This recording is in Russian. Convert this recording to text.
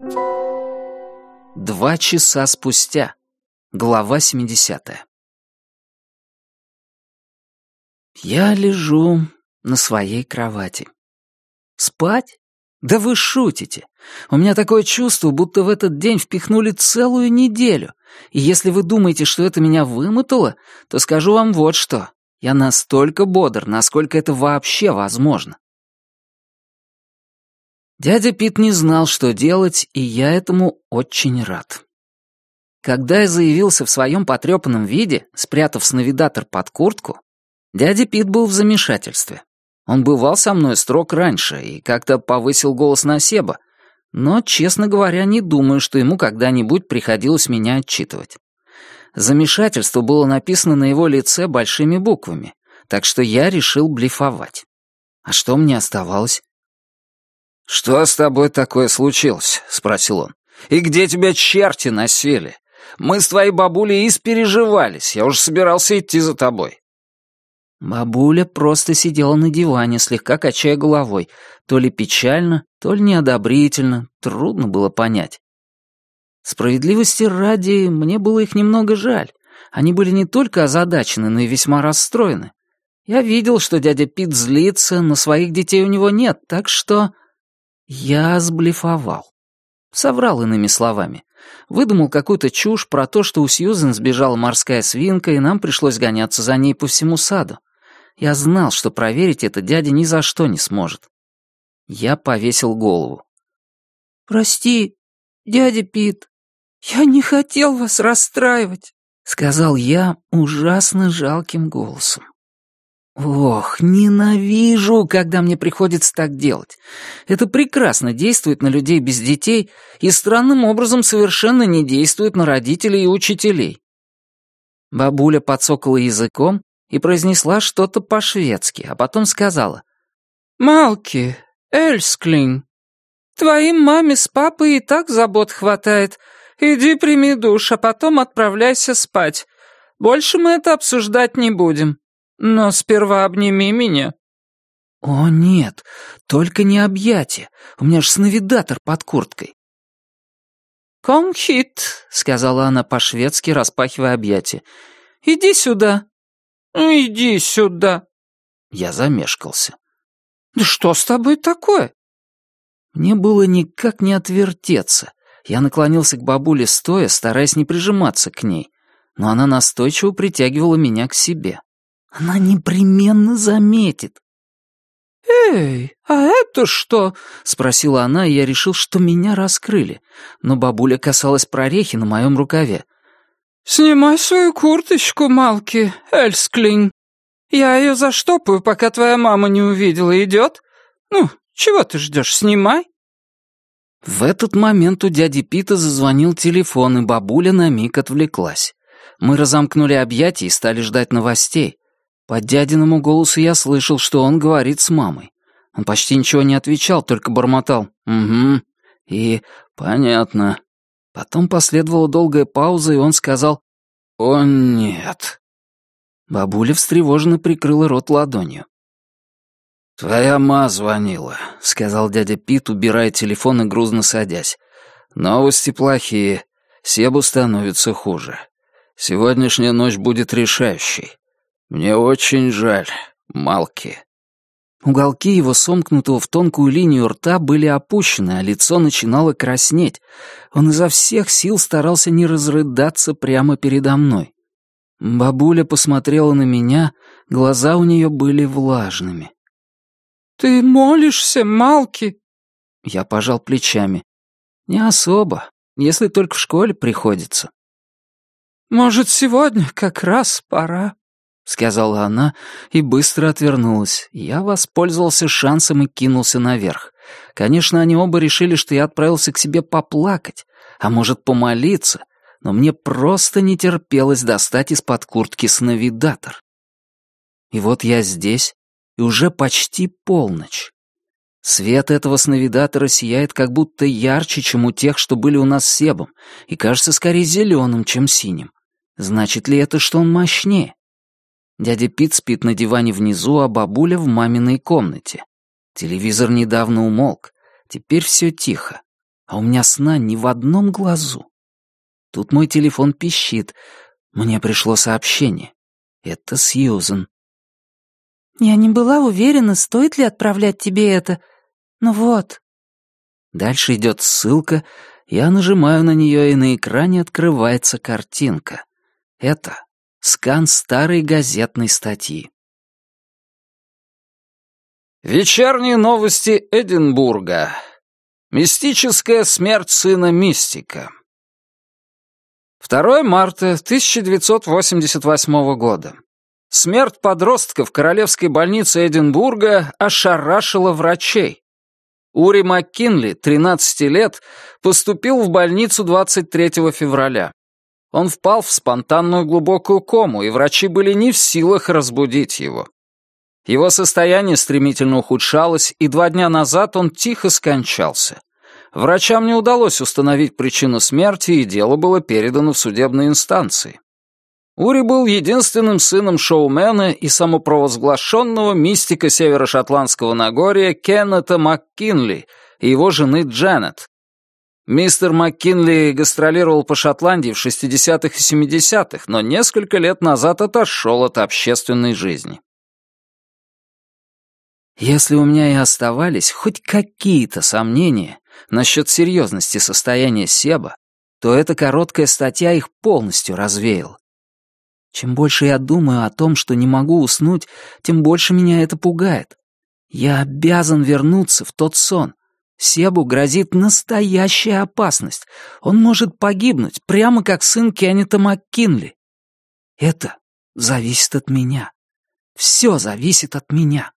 Два часа спустя. Глава 70. Я лежу на своей кровати. Спать? Да вы шутите. У меня такое чувство, будто в этот день впихнули целую неделю. И если вы думаете, что это меня вымотало, то скажу вам вот что. Я настолько бодр, насколько это вообще возможно. Дядя Пит не знал, что делать, и я этому очень рад. Когда я заявился в своем потрепанном виде, спрятав сновидатор под куртку, дядя Пит был в замешательстве. Он бывал со мной строг раньше и как-то повысил голос на Себа, но, честно говоря, не думаю, что ему когда-нибудь приходилось меня отчитывать. Замешательство было написано на его лице большими буквами, так что я решил блефовать. А что мне оставалось? «Что с тобой такое случилось?» — спросил он. «И где тебя черти носили? Мы с твоей бабулей испереживались, я уже собирался идти за тобой». Бабуля просто сидела на диване, слегка качая головой, то ли печально, то ли неодобрительно, трудно было понять. Справедливости ради, мне было их немного жаль. Они были не только озадачены, но и весьма расстроены. Я видел, что дядя Пит злится, но своих детей у него нет, так что... Я сблефовал. Соврал иными словами. Выдумал какую-то чушь про то, что у Сьюзен сбежала морская свинка, и нам пришлось гоняться за ней по всему саду. Я знал, что проверить это дядя ни за что не сможет. Я повесил голову. «Прости, дядя Пит, я не хотел вас расстраивать», — сказал я ужасно жалким голосом. Ох, ненавижу, когда мне приходится так делать. Это прекрасно действует на людей без детей и странным образом совершенно не действует на родителей и учителей. Бабуля подсокала языком и произнесла что-то по-шведски, а потом сказала. «Малки, Эльсклин, твоим маме с папой и так забот хватает. Иди прими душ, а потом отправляйся спать. Больше мы это обсуждать не будем». Но сперва обними меня». «О, нет, только не объятия. У меня ж сновидатор под курткой». «Комхит», — сказала она по-шведски, распахивая объятия. «Иди сюда». «Иди сюда». Я замешкался. «Да что с тобой такое?» Мне было никак не отвертеться. Я наклонился к бабуле стоя, стараясь не прижиматься к ней, но она настойчиво притягивала меня к себе. Она непременно заметит. «Эй, а это что?» — спросила она, и я решил, что меня раскрыли. Но бабуля касалась прорехи на моем рукаве. «Снимай свою курточку, Малки, Эльсклин. Я ее заштопаю, пока твоя мама не увидела. Идет? Ну, чего ты ждешь, снимай». В этот момент у дяди Пита зазвонил телефон, и бабуля на миг отвлеклась. Мы разомкнули объятия и стали ждать новостей. По дядиному голосу я слышал, что он говорит с мамой. Он почти ничего не отвечал, только бормотал «Угу» и «Понятно». Потом последовала долгая пауза, и он сказал «О, нет». Бабуля встревоженно прикрыла рот ладонью. «Твоя ма звонила», — сказал дядя Пит, убирая телефон и грузно садясь. «Новости плохие. Себу становится хуже. Сегодняшняя ночь будет решающей. «Мне очень жаль, Малки». Уголки его сомкнутого в тонкую линию рта были опущены, а лицо начинало краснеть. Он изо всех сил старался не разрыдаться прямо передо мной. Бабуля посмотрела на меня, глаза у нее были влажными. «Ты молишься, Малки?» Я пожал плечами. «Не особо, если только в школе приходится». «Может, сегодня как раз пора?» — сказала она и быстро отвернулась. Я воспользовался шансом и кинулся наверх. Конечно, они оба решили, что я отправился к себе поплакать, а может, помолиться, но мне просто не терпелось достать из-под куртки сновидатор. И вот я здесь, и уже почти полночь. Свет этого сновидатора сияет как будто ярче, чем у тех, что были у нас с Себом, и кажется скорее зеленым, чем синим. Значит ли это, что он мощнее? Дядя Пит спит на диване внизу, а бабуля в маминой комнате. Телевизор недавно умолк. Теперь все тихо. а у меня сна ни в одном глазу. Тут мой телефон пищит. Мне пришло сообщение. Это Сьюзен. «Я не была уверена, стоит ли отправлять тебе это. Но вот». Дальше идет ссылка, я нажимаю на нее, и на экране открывается картинка. Это скан старой газетной статьи. Вечерние новости Эдинбурга. Мистическая смерть сына мистика. 2 марта 1988 года. Смерть подростка в королевской больнице Эдинбурга ошарашила врачей. Ури МакКинли, 13 лет, поступил в больницу 23 февраля. Он впал в спонтанную глубокую кому, и врачи были не в силах разбудить его. Его состояние стремительно ухудшалось, и два дня назад он тихо скончался. Врачам не удалось установить причину смерти, и дело было передано в судебные инстанции. Ури был единственным сыном шоумена и самопровозглашенного мистика северо-шотландского Нагорья Кеннета МакКинли и его жены Джанет. Мистер МакКинли гастролировал по Шотландии в 60-х и 70-х, но несколько лет назад отошел от общественной жизни. Если у меня и оставались хоть какие-то сомнения насчет серьезности состояния Себа, то эта короткая статья их полностью развеяла. Чем больше я думаю о том, что не могу уснуть, тем больше меня это пугает. Я обязан вернуться в тот сон. Себу грозит настоящая опасность. Он может погибнуть, прямо как сын Кеннета МакКинли. Это зависит от меня. Все зависит от меня.